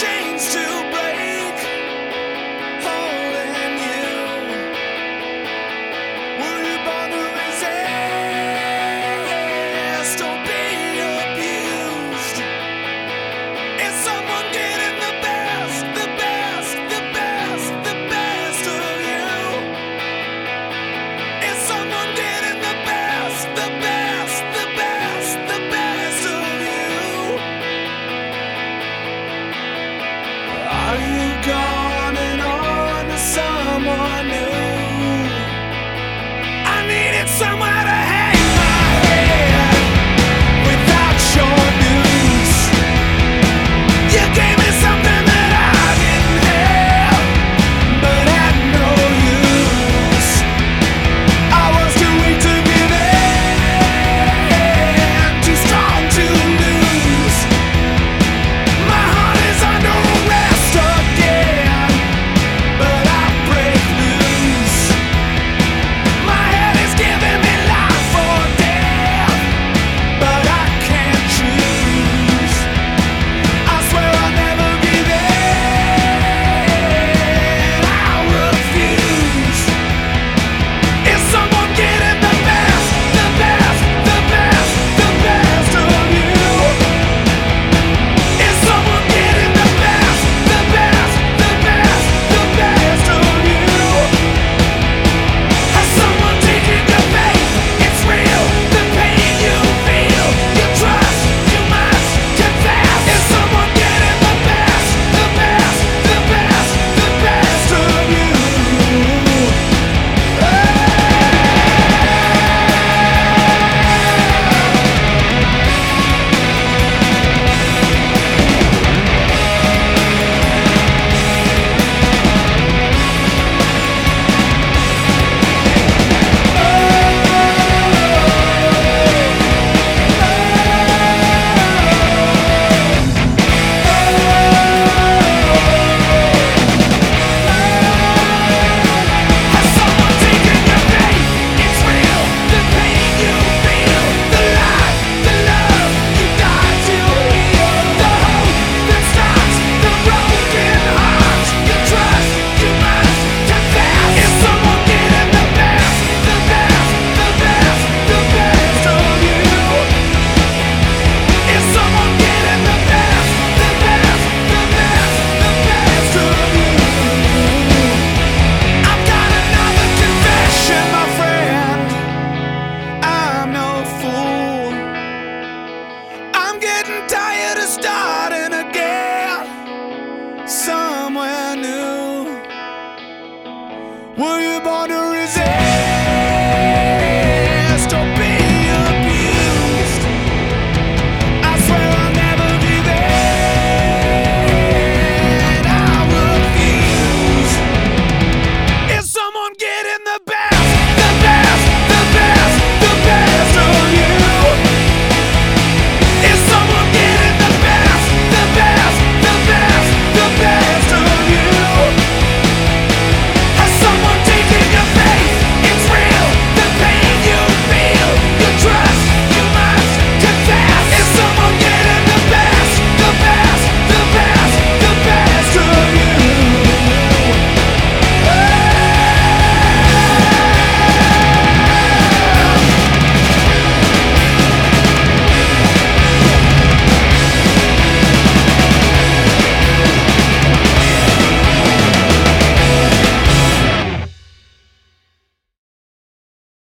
changed Were you born to resist?